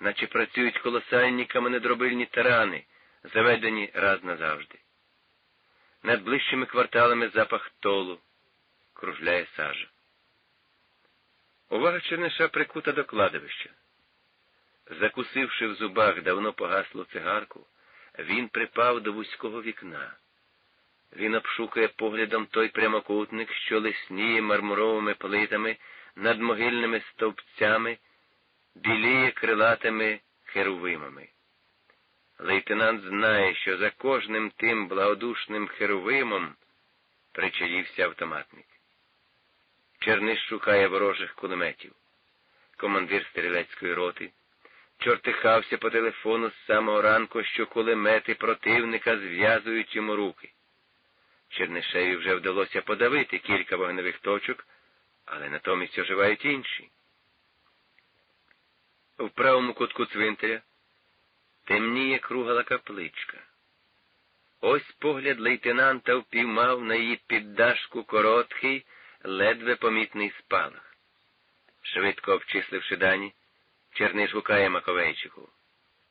наче працюють колосальні каменедробильні тарани, заведені раз назавжди. Над ближчими кварталами запах толу, кружляє сажа. Увага Черниша прикута до кладовища. Закусивши в зубах давно погаслу цигарку, він припав до вузького вікна. Він обшукує поглядом той прямокутник, що лисніє мармуровими плитами над могильними стовпцями, біліє крилатими херувимами. Лейтенант знає, що за кожним тим благодушним херувимом причаївся автоматник. Черниш шукає ворожих кулеметів. Командир стрілецької роти чортихався по телефону з самого ранку, що кулемети противника зв'язують йому руки. Чернишеві вже вдалося подавити кілька вогневих точок, але натомість оживають інші. В правому кутку цвинтаря темніє кругала капличка. Ось погляд лейтенанта впіймав на її піддашку короткий, ледве помітний спалах. Швидко обчисливши дані, Черниш гукає Маковейчику.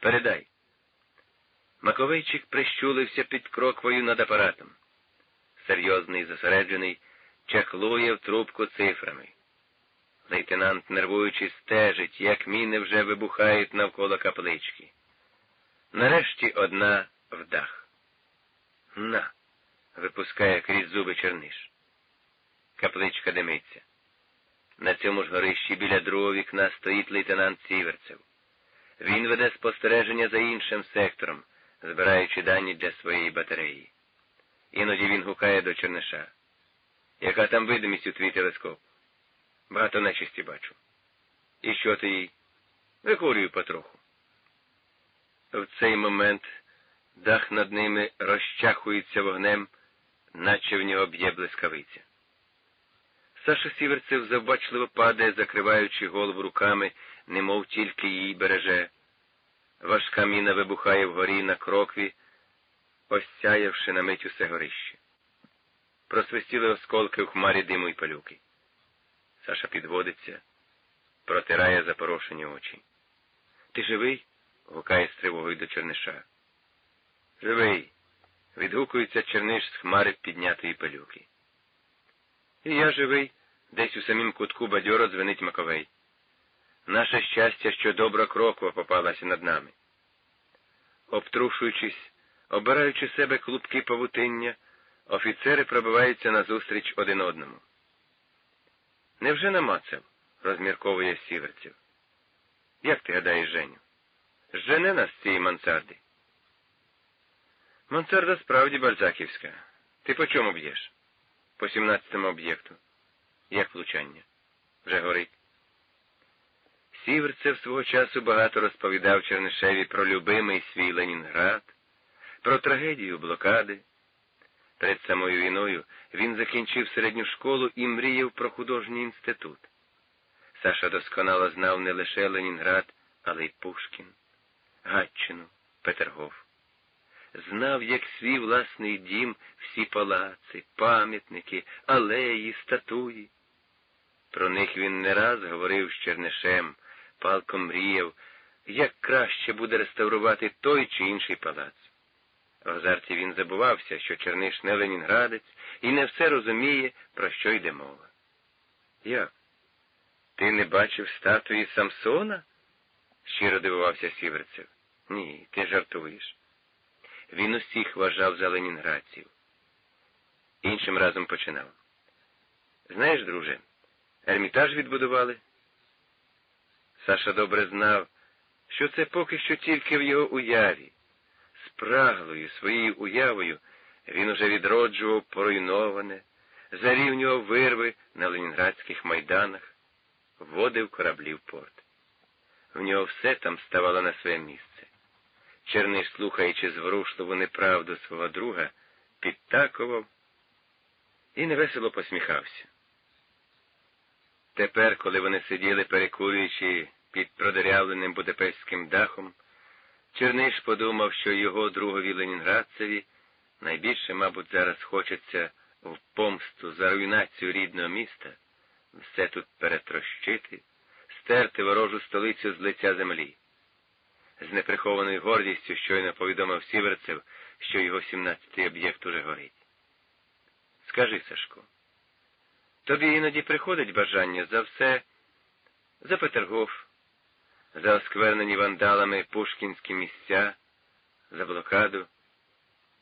Передай. Маковейчик прищулився під кроквою над апаратом. Серйозний, зосереджений, чахлує в трубку цифрами. Лейтенант, нервуючи, стежить, як міни вже вибухають навколо каплички. Нарешті одна вдах. На, випускає крізь зуби черниш. Капличка димиться. На цьому ж горищі біля другого вікна стоїть лейтенант Сіверцев. Він веде спостереження за іншим сектором, збираючи дані для своєї батареї. Іноді він гукає до Черниша. Яка там видимість у твій телескоп? Багато нечисті бачу. І що ти їй? Викурюю потроху. В цей момент дах над ними розчахується вогнем, наче в нього б'є блискавиця. Саша Сіверцев завбачливо падає, закриваючи голову руками, немов тільки її береже. Важка міна вибухає вгорі на крокві, осяявши на мить усе горище. Просвистіли осколки в хмарі диму й палюки. Саша підводиться, протирає запорошені очі. Ти живий? гукає з тривогою до Черниша. Живий. Відгукується Черниш з хмари піднятої палюки. І я живий, десь у самім кутку бадьоро дзвенить Маковей. Наше щастя, що добра кроква попалася над нами. Обтрушуючись, обираючи себе клубки павутиння, офіцери пробиваються назустріч один одному. Невже намацав? розмірковує сіверців. Як ти гадаєш, Женю? Жене нас з цієї мансарди. Мансарда справді бальзаківська. Ти по чому б'єш? По сімнадцятому об'єкту. Як влучання? Вже горить. Сіверцев свого часу багато розповідав Чернишеві про любимий свій Ленінград, про трагедію блокади. Перед самою війною він закінчив середню школу і мріяв про художній інститут. Саша досконало знав не лише Ленінград, але й Пушкін, Гатчину, Петергоф. Знав, як свій власний дім всі палаци, пам'ятники, алеї, статуї. Про них він не раз говорив з Чернишем, палком мріяв, як краще буде реставрувати той чи інший палац. В азарті він забувався, що Черниш не ленінградець і не все розуміє, про що йде мова. Як? Ти не бачив статуї Самсона? щиро дивувався Сіверцев. Ні, ти жартуєш. Він усіх вважав за ленінградців. Іншим разом починав. Знаєш, друже, ермітаж відбудували. Саша добре знав, що це поки що тільки в його уяві. Спраглою своєю уявою він уже відроджував поруйноване, зарівнював вирви на ленінградських майданах, вводив кораблі в порт. В нього все там ставало на своє місце. Черниш, слухаючи зворушливу неправду свого друга, підтакував і невесело посміхався. Тепер, коли вони сиділи, перекурюючи під продерявленим будапештським дахом, Черниш подумав, що його другові Ленінградцеві найбільше, мабуть, зараз хочеться в помсту за руйнацію рідного міста, все тут перетрощити, стерти ворожу столицю з лиця землі. з неприхованою гордістю щойно повідомив Сіверцев, що його сімнадцятий об'єкт уже горить. Скажи, Сашко, тобі іноді приходить бажання за все, за Петергоф, осквернені вандалами пушкінські місця, за блокаду,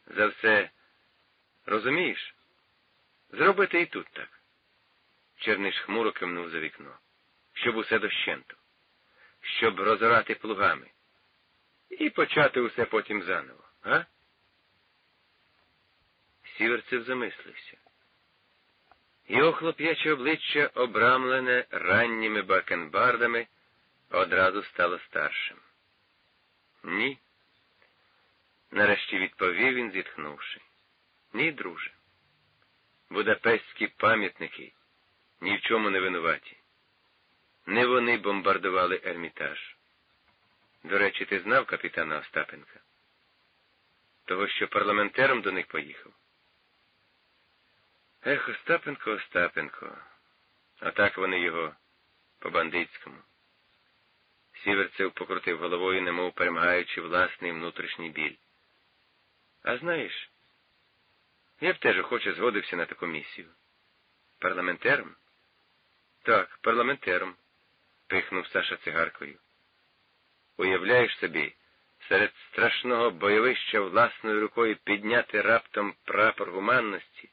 за все. Розумієш? Зробити і тут так. Черниш хмуро кивнув за вікно, щоб усе дощенту, щоб розорати плугами і почати усе потім заново, а? Сіверцев замислився. Його хлоп'яче обличчя, обрамлене ранніми бакенбардами, одразу стало старшим. Ні. Нарешті відповів він, зітхнувши. Ні, друже. Будапештські пам'ятники ні в чому не винуваті. Не вони бомбардували Ермітаж. До речі, ти знав капітана Остапенка? Того, що парламентером до них поїхав? Ех, Остапенко, Остапенко. А так вони його по бандитському. Сіверцев покрутив головою, немов перемагаючи власний внутрішній біль. А знаєш, я б теж охоче згодився на таку місію. Парламентером? Так, парламентером, пихнув Саша цигаркою. Уявляєш собі, серед страшного бойовища власною рукою підняти раптом прапор гуманності,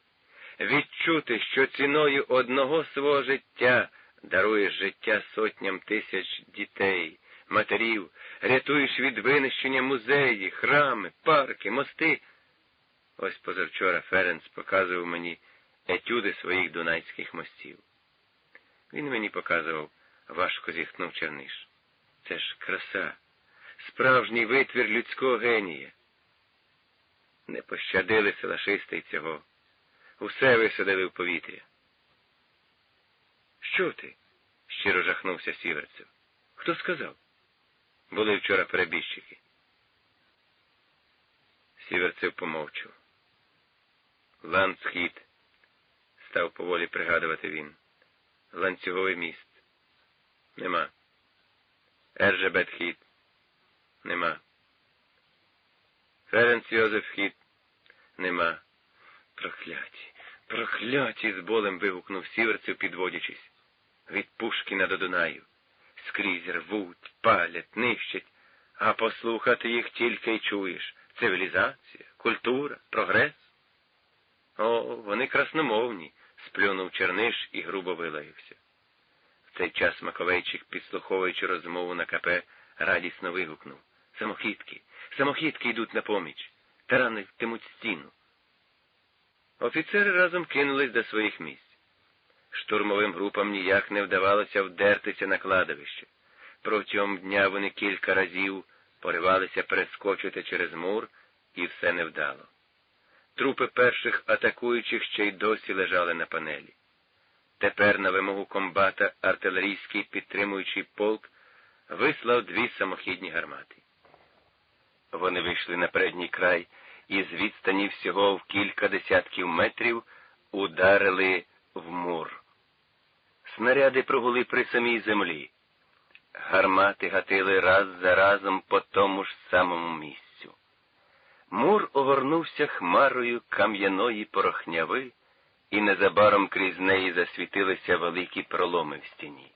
відчути, що ціною одного свого життя даруєш життя сотням тисяч дітей, матерів, рятуєш від винищення музеї, храми, парки, мости. Ось позавчора Ференц показував мені етюди своїх дунайських мостів. Він мені показував, важко зітхнув Черниш. Це ж краса, справжній витвір людського генія. Не пощадили селашисти й цього. Усе висадили в повітря. Що ти? щиро жахнувся сіверцев. Хто сказав? Були вчора перебіжчики. Сіверцев помовчав. Ландсхід, став поволі пригадувати він. Ланцюговий міст. Нема. Ержебет хід. Нема. Ференц Йозеф хід. Нема. Прокляті, прокляті, з болем вигукнув сіверцев, підводячись. Від Пушкіна до Дунаю. Скрізь рвуть, палять, нищать, а послухати їх тільки й чуєш. Цивілізація, культура, прогрес. О, вони красномовні, сплюнув Черниш і грубо вилаявся. В цей час Маковейчик, підслуховуючи розмову на капе, радісно вигукнув Самохідки, самохідки йдуть на поміч, таранитимуть стіну. Офіцери разом кинулись до своїх місць. Штурмовим групам ніяк не вдавалося вдертися на кладовище. Протягом дня вони кілька разів поривалися перескочити через мур, і все невдало. Трупи перших атакуючих ще й досі лежали на панелі. Тепер на вимогу комбата артилерійський підтримуючий полк вислав дві самохідні гармати. Вони вийшли на передній край і з відстані всього в кілька десятків метрів ударили в мур. Снаряди прогули при самій землі. Гармати гатили раз за разом по тому ж самому місцю. Мур огорнувся хмарою кам'яної порохняви, і незабаром крізь неї засвітилися великі проломи в стіні.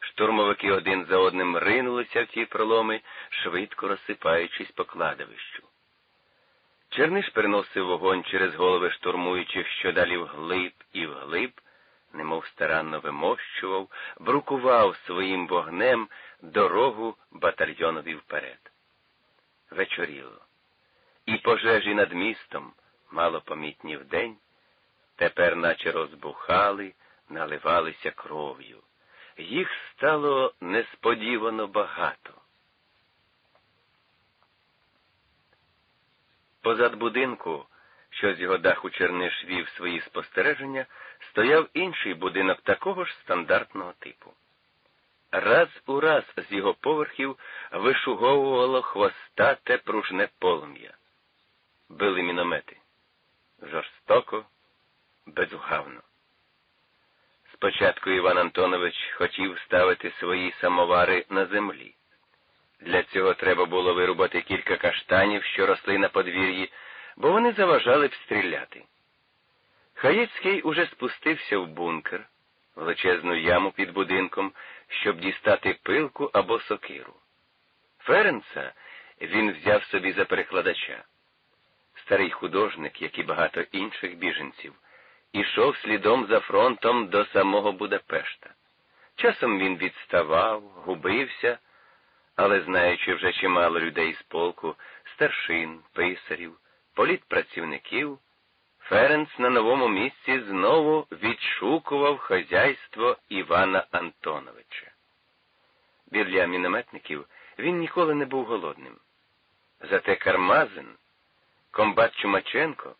Штурмовики один за одним ринулися в ті проломи, швидко розсипаючись по кладовищу. Черниш переносив вогонь через голови штурмуючих, що далі вглиб і вглиб, немов старанно вимощував, брукував своїм вогнем дорогу батальйонові вперед. Вечоріло. І пожежі над містом, мало помітні вдень, тепер наче розбухали, наливалися кров'ю. Їх стало несподівано багато. Позад будинку, що з його даху Черниш вів свої спостереження, стояв інший будинок такого ж стандартного типу. Раз у раз з його поверхів вишуговувало хвостате пружне полум'я. Били міномети. Жорстоко, безугавно. Спочатку Іван Антонович хотів ставити свої самовари на землі. Для цього треба було вирубати кілька каштанів, що росли на подвір'ї, бо вони заважали б стріляти. Хаєцький уже спустився в бункер, величезну яму під будинком, щоб дістати пилку або сокиру. Ференца він взяв собі за перекладача. Старий художник, як і багато інших біженців, ішов слідом за фронтом до самого Будапешта. Часом він відставав, губився, але, знаючи вже чимало людей з полку, старшин, писарів, політпрацівників, Ференц на новому місці знову відшукував хазяйство Івана Антоновича. Біля мінометників він ніколи не був голодним. Зате Кармазин, комбат Чумаченко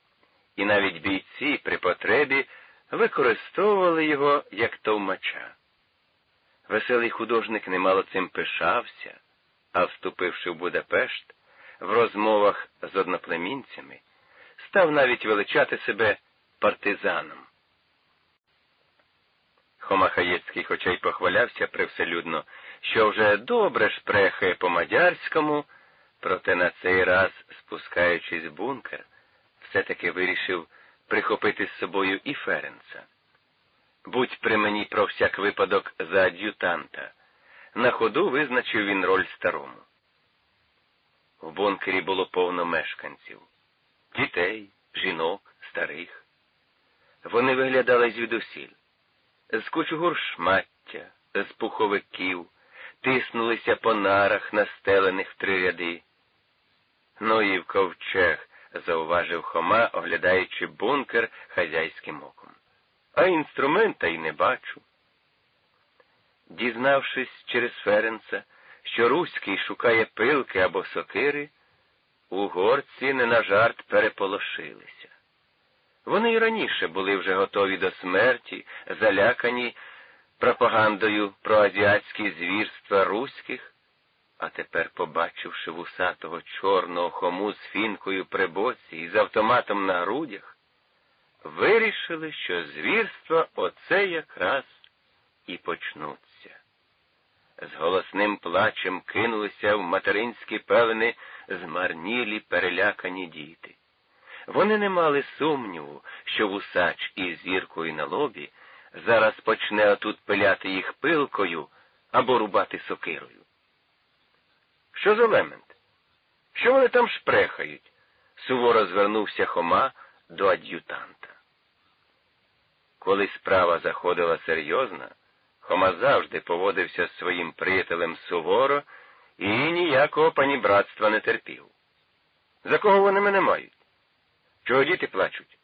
і навіть бійці при потребі використовували його як товмача. Веселий художник немало цим пишався, а вступивши в Будапешт, в розмовах з одноплемінцями, став навіть величати себе партизаном. Хома Хаєцький, хоча й похвалявся привселюдно, що вже добре шпрехає по мадярському, проте на цей раз, спускаючись в бункер, все-таки вирішив прихопити з собою і Ференца. Будь при мені про всяк випадок за ад'ютанта. На ходу визначив він роль старому. В бункері було повно мешканців дітей, жінок, старих. Вони виглядали звідусіль, з кучугур шмаття, з пуховиків, тиснулися по нарах, настелених в три ряди. Ну і в ковчег, зауважив Хома, оглядаючи бункер хазяйським оком. А інструмента й не бачу. Дізнавшись через Ференца, що Руський шукає пилки або сокири, угорці не на жарт переполошилися. Вони й раніше були вже готові до смерті, залякані пропагандою про азіатські звірства руських, а тепер, побачивши вусатого чорного хому з фінкою при боці і з автоматом на грудях, вирішили, що звірства оце якраз і почнуться. З голосним плачем кинулися в материнські пелени змарнілі перелякані діти. Вони не мали сумніву, що вусач із зіркою на лобі зараз почне отут пиляти їх пилкою або рубати сокирою. Що за лемент? Що вони там шпрехають? суворо звернувся Хома до ад'ютанта. Коли справа заходила серйозна, Хома завжди поводився з своїм приятелем суворо і ніякого панібратства не терпів. За кого вони мене мають? Чого діти плачуть?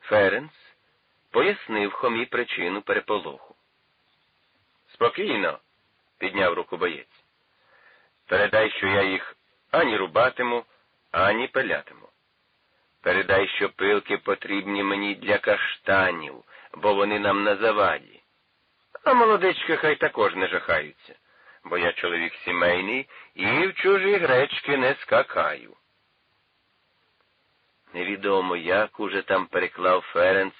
Ференц пояснив Хомі причину переполоху. Спокійно, підняв руку боєць. Передай, що я їх ані рубатиму, ані пилятиму. Передай, що пилки потрібні мені для каштанів, бо вони нам на заваді. А молодечки хай також не жахаються, бо я чоловік сімейний і в чужі гречки не скакаю. Невідомо, як уже там переклав Ференц,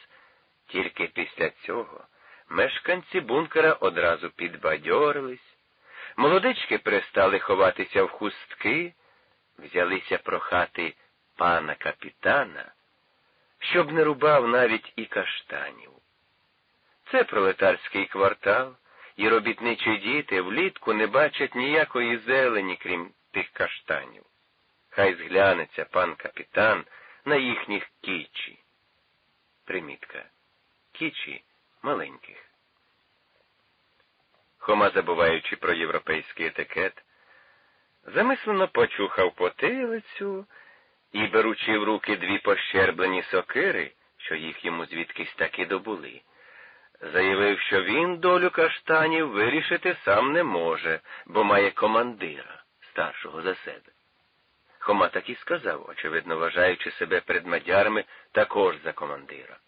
тільки після цього мешканці бункера одразу підбадьорились, молодички перестали ховатися в хустки, взялися прохати пана капітана, щоб не рубав навіть і каштанів. Це пролетарський квартал, і робітничі діти влітку не бачать ніякої зелені, крім тих каштанів. Хай зглянеться пан капітан на їхніх кічі. Примітка. Кічі маленьких. Хома, забуваючи про європейський етикет, замислено почухав потилицю і, беручи в руки дві пощерблені сокири, що їх йому звідкись таки добули, заявив, що він долю каштанів вирішити сам не може, бо має командира, старшого за себе. Хома так і сказав, очевидно, вважаючи себе перед мадярами також за командира.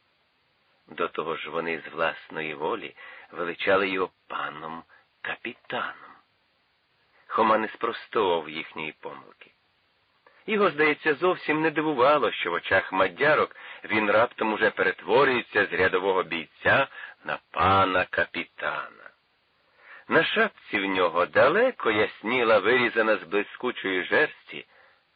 До того ж вони з власної волі величали його паном капітаном. Хома не спростовував їхньої помилки. Його, здається, зовсім не дивувало, що в очах мадярок він раптом уже перетворюється з рядового бійця на пана капітана. На шапці в нього далеко ясніла вирізана з блискучої жерсті